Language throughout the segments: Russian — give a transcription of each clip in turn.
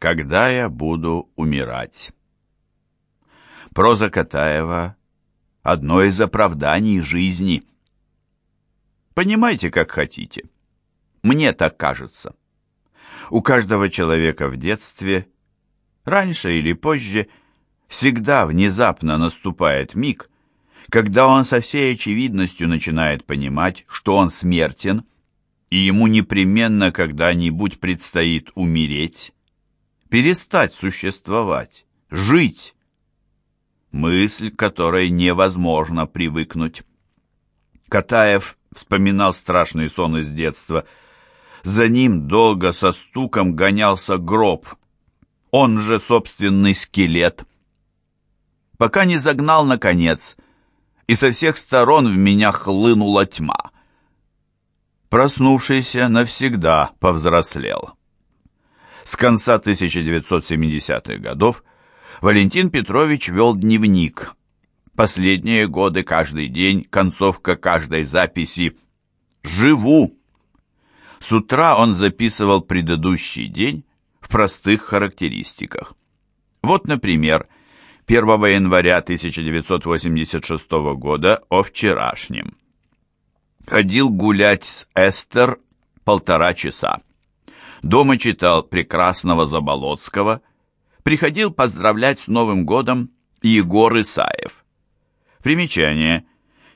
Когда я буду умирать? Проза Катаева — одно из оправданий жизни. Понимайте, как хотите. Мне так кажется. У каждого человека в детстве, раньше или позже, всегда внезапно наступает миг, когда он со всей очевидностью начинает понимать, что он смертен, и ему непременно когда-нибудь предстоит умереть, перестать существовать, жить. Мысль, которой невозможно привыкнуть. Катаев вспоминал страшный сон из детства. За ним долго со стуком гонялся гроб, он же собственный скелет. Пока не загнал, наконец, и со всех сторон в меня хлынула тьма. Проснувшийся навсегда повзрослел. С конца 1970-х годов Валентин Петрович вел дневник. Последние годы каждый день, концовка каждой записи «Живу». С утра он записывал предыдущий день в простых характеристиках. Вот, например, 1 января 1986 года о вчерашнем. Ходил гулять с Эстер полтора часа. Дома читал прекрасного Заболоцкого, приходил поздравлять с Новым годом Егор Исаев. Примечание.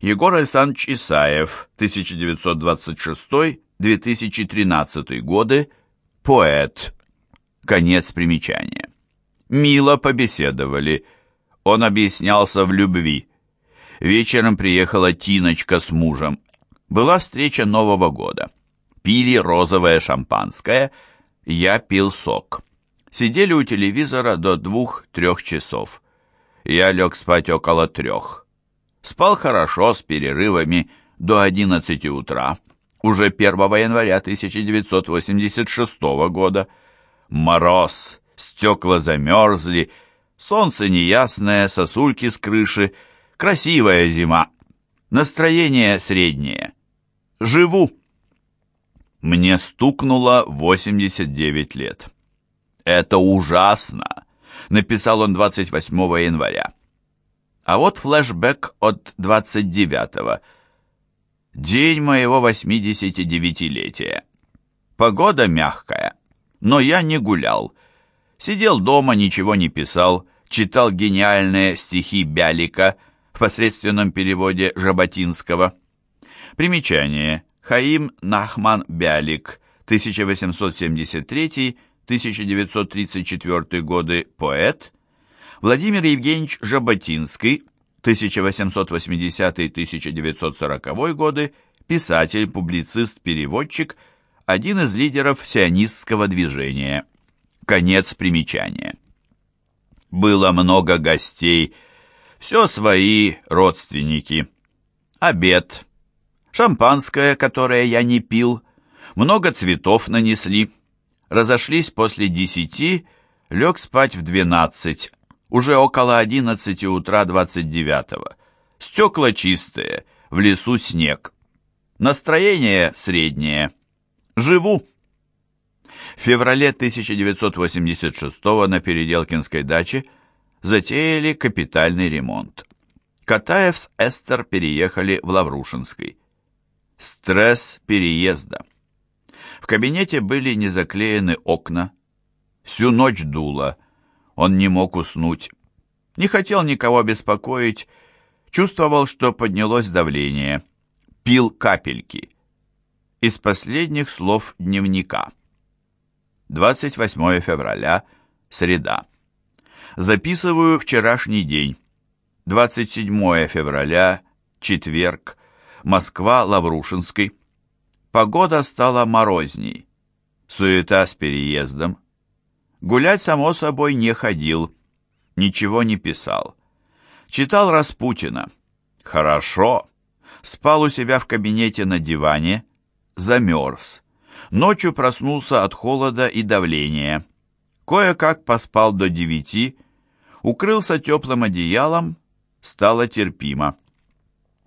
Егор Александрович Исаев, 1926-2013 годы, поэт. Конец примечания. Мило побеседовали. Он объяснялся в любви. Вечером приехала Тиночка с мужем. Была встреча Нового года пили розовое шампанское, я пил сок. Сидели у телевизора до двух-трех часов. Я лег спать около трех. Спал хорошо, с перерывами, до 11 утра, уже 1 января 1986 года. Мороз, стекла замерзли, солнце неясное, сосульки с крыши, красивая зима. Настроение среднее. Живу. Мне стукнуло 89 лет. «Это ужасно!» — написал он 28 января. А вот флешбэк от 29-го. День моего 89-летия. Погода мягкая, но я не гулял. Сидел дома, ничего не писал, читал гениальные стихи Бялика в посредственном переводе Жаботинского. Примечание. Хаим Нахман Бялик, 1873-1934 годы, поэт, Владимир Евгеньевич Жаботинский, 1880-1940 годы, писатель, публицист, переводчик, один из лидеров сионистского движения. Конец примечания. Было много гостей, все свои родственники. Обед шампанское, которое я не пил, много цветов нанесли. Разошлись после десяти, лег спать в двенадцать, уже около одиннадцати утра двадцать девятого. Стекла чистые, в лесу снег. Настроение среднее. Живу. В феврале 1986 на Переделкинской даче затеяли капитальный ремонт. Катаев с Эстер переехали в Лаврушинский. Стресс переезда. В кабинете были не заклеены окна. Всю ночь дуло. Он не мог уснуть. Не хотел никого беспокоить. Чувствовал, что поднялось давление. Пил капельки. Из последних слов дневника. 28 февраля, среда. Записываю вчерашний день. 27 февраля, четверг, Москва, Лаврушинский. Погода стала морозней. Суета с переездом. Гулять, само собой, не ходил. Ничего не писал. Читал Распутина. Хорошо. Спал у себя в кабинете на диване. Замерз. Ночью проснулся от холода и давления. Кое-как поспал до девяти. Укрылся теплым одеялом. Стало терпимо.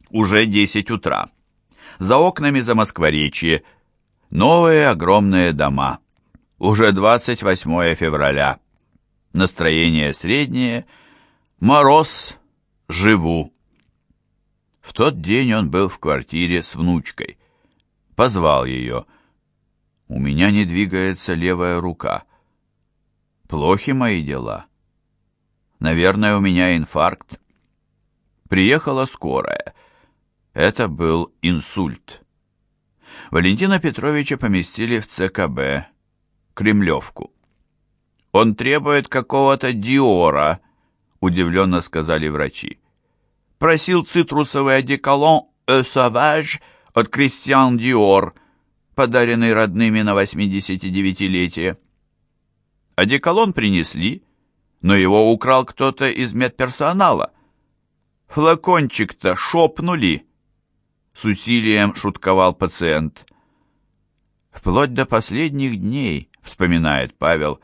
Уже десять утра. За окнами Замоскворечье. Новые огромные дома. Уже 28 февраля. Настроение среднее. Мороз. Живу. В тот день он был в квартире с внучкой. Позвал ее. У меня не двигается левая рука. Плохи мои дела. Наверное, у меня инфаркт. Приехала скорая. Это был инсульт. Валентина Петровича поместили в ЦКБ, Кремлевку. «Он требует какого-то Диора», — удивленно сказали врачи. «Просил цитрусовый одеколон «Э Саваж» от Кристиан Диор», подаренный родными на 89-летие. Одеколон принесли, но его украл кто-то из медперсонала. Флакончик-то шопнули. С усилием шутковал пациент. Вплоть до последних дней, вспоминает Павел,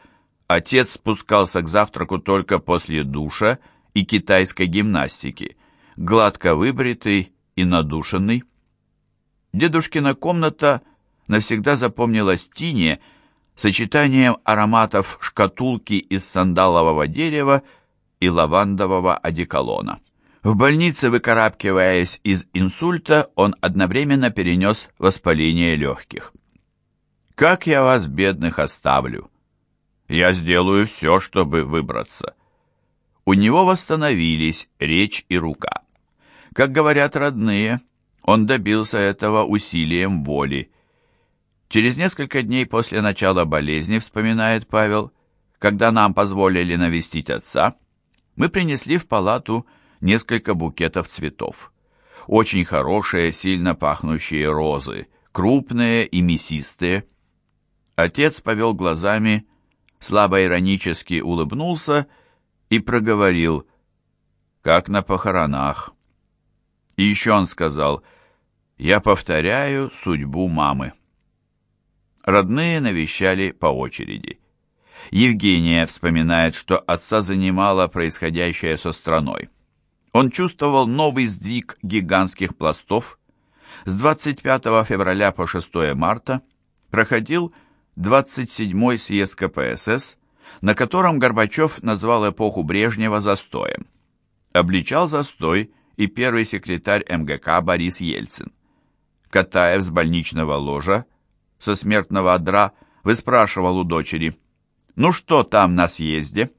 отец спускался к завтраку только после душа и китайской гимнастики, гладко выбритый и надушенный. Дедушкина комната навсегда запомнилась Тине сочетанием ароматов шкатулки из сандалового дерева и лавандового одеколона. В больнице, выкарабкиваясь из инсульта, он одновременно перенес воспаление легких. «Как я вас, бедных, оставлю? Я сделаю все, чтобы выбраться». У него восстановились речь и рука. Как говорят родные, он добился этого усилием воли. Через несколько дней после начала болезни, вспоминает Павел, когда нам позволили навестить отца, мы принесли в палату несколько букетов цветов. Очень хорошие, сильно пахнущие розы, крупные и мясистые. Отец повел глазами, слабо иронически улыбнулся и проговорил, как на похоронах. И еще он сказал, «Я повторяю судьбу мамы». Родные навещали по очереди. Евгения вспоминает, что отца занимало происходящее со страной. Он чувствовал новый сдвиг гигантских пластов. С 25 февраля по 6 марта проходил 27-й съезд КПСС, на котором Горбачев назвал эпоху Брежнева застоем. Обличал застой и первый секретарь МГК Борис Ельцин. Катаев с больничного ложа со смертного одра выспрашивал у дочери, «Ну что там на съезде?»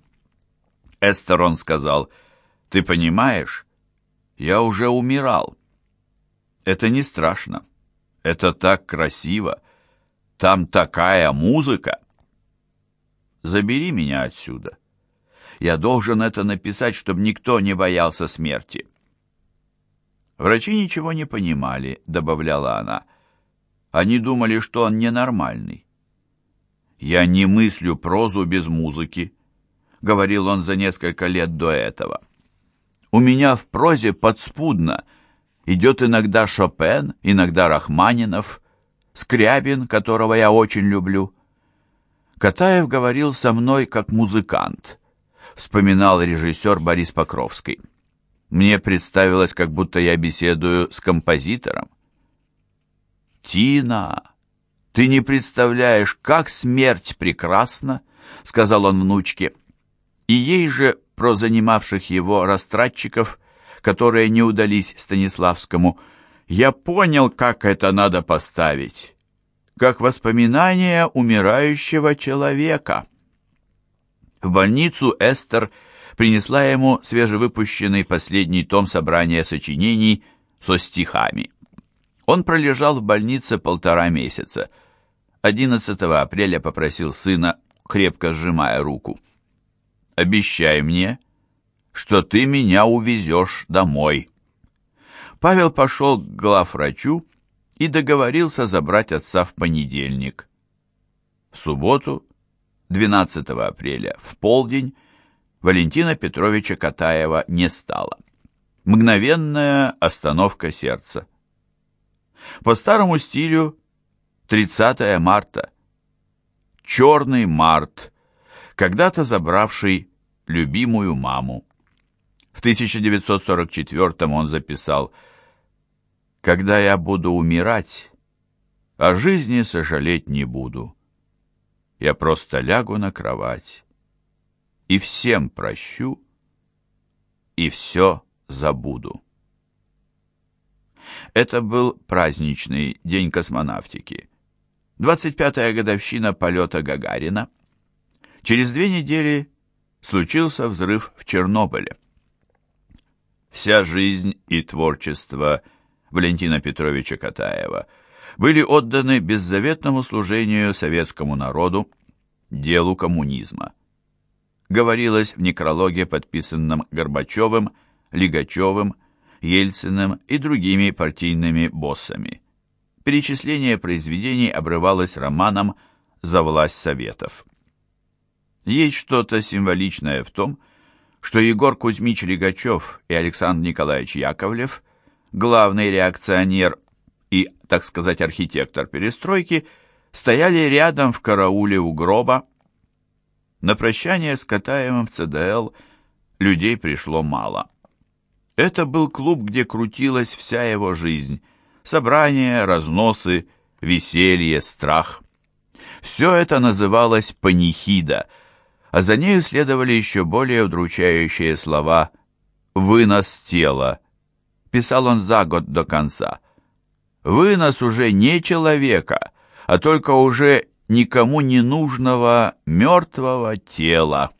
Эстерон сказал, «Ты понимаешь, я уже умирал». «Это не страшно. Это так красиво. Там такая музыка!» «Забери меня отсюда. Я должен это написать, чтобы никто не боялся смерти». Врачи ничего не понимали, добавляла она. Они думали, что он ненормальный. «Я не мыслю прозу без музыки», — говорил он за несколько лет до этого. «У меня в прозе подспудно идет иногда Шопен, иногда Рахманинов, Скрябин, которого я очень люблю». Катаев говорил со мной как музыкант, вспоминал режиссер Борис Покровский. Мне представилось, как будто я беседую с композитором. «Тина, ты не представляешь, как смерть прекрасна!» — сказал он внучке. И ей же про занимавших его растратчиков, которые не удались Станиславскому, я понял, как это надо поставить, как воспоминание умирающего человека. В больницу Эстер принесла ему свежевыпущенный последний том собрания сочинений со стихами. Он пролежал в больнице полтора месяца. 11 апреля попросил сына, крепко сжимая руку. «Обещай мне, что ты меня увезешь домой». Павел пошел к главврачу и договорился забрать отца в понедельник. В субботу, 12 апреля, в полдень, Валентина Петровича Катаева не стало. Мгновенная остановка сердца. По старому стилю 30 марта. Черный март, когда-то забравший любимую маму. В 1944 он записал «Когда я буду умирать, о жизни сожалеть не буду. я просто лягу на кровать и всем прощу, и все забуду. Это был праздничный день космонавтики. 25-я годовщина полета Гагарина. Через две недели случился взрыв в Чернобыле. Вся жизнь и творчество Валентина Петровича Катаева были отданы беззаветному служению советскому народу, делу коммунизма. Говорилось в некрологе, подписанном Горбачевым, Лигачевым, Ельциным и другими партийными боссами. Перечисление произведений обрывалось романом «За власть Советов». Есть что-то символичное в том, что Егор Кузьмич Лигачев и Александр Николаевич Яковлев, главный реакционер и, так сказать, архитектор перестройки, стояли рядом в карауле у гроба. На прощание с Катаевым в ЦДЛ людей пришло мало. Это был клуб, где крутилась вся его жизнь. Собрания, разносы, веселье, страх. Все это называлось панихида, а за нею следовали еще более удручающие слова «вынос тела». Писал он за год до конца. «Вынос уже не человека, а только уже никому не нужного мертвого тела».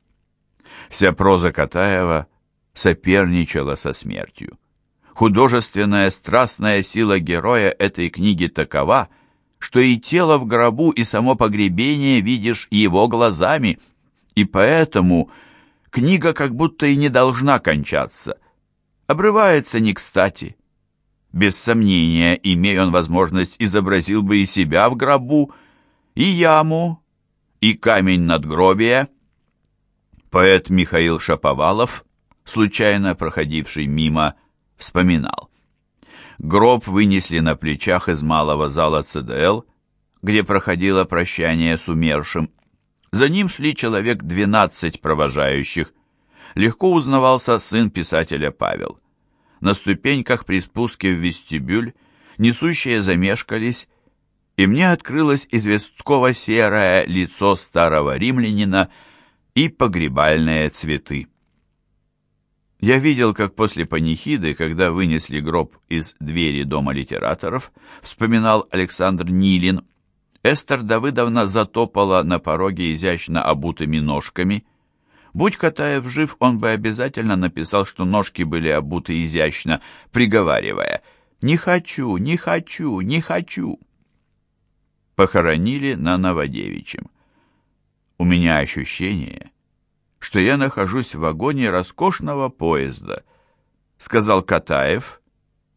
Вся проза Катаева соперничала со смертью. Художественная страстная сила героя этой книги такова, что и тело в гробу, и само погребение видишь его глазами, и поэтому книга как будто и не должна кончаться. Обрывается не кстати. Без сомнения, имея он возможность, изобразил бы и себя в гробу, и яму, и камень надгробия. Поэт Михаил Шаповалов случайно проходивший мимо, вспоминал. Гроб вынесли на плечах из малого зала ЦДЛ, где проходило прощание с умершим. За ним шли человек двенадцать провожающих. Легко узнавался сын писателя Павел. На ступеньках при спуске в вестибюль несущие замешкались, и мне открылось известково-серое лицо старого римлянина и погребальные цветы. Я видел, как после панихиды, когда вынесли гроб из двери дома литераторов, вспоминал Александр Нилин, Эстер Давыдовна затопала на пороге изящно обутыми ножками. Будь Катаев жив, он бы обязательно написал, что ножки были обуты изящно, приговаривая «Не хочу, не хочу, не хочу». Похоронили на Новодевичьем. У меня ощущение, что я нахожусь в вагоне роскошного поезда», — сказал Катаев,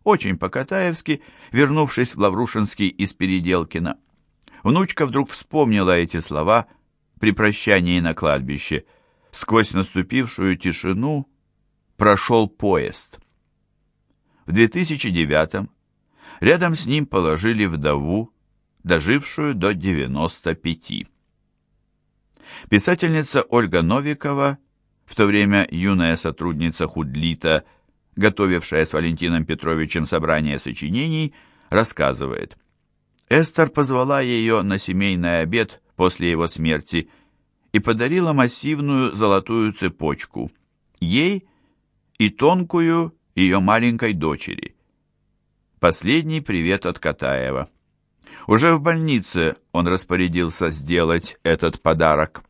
очень по-катаевски, вернувшись в Лаврушинский из Переделкина. Внучка вдруг вспомнила эти слова при прощании на кладбище. Сквозь наступившую тишину прошел поезд. В 2009 рядом с ним положили вдову, дожившую до 95. Писательница Ольга Новикова, в то время юная сотрудница Худлита, готовившая с Валентином Петровичем собрание сочинений, рассказывает. Эстер позвала ее на семейный обед после его смерти и подарила массивную золотую цепочку ей и тонкую ее маленькой дочери. Последний привет от Катаева. Уже в больнице он распорядился сделать этот подарок.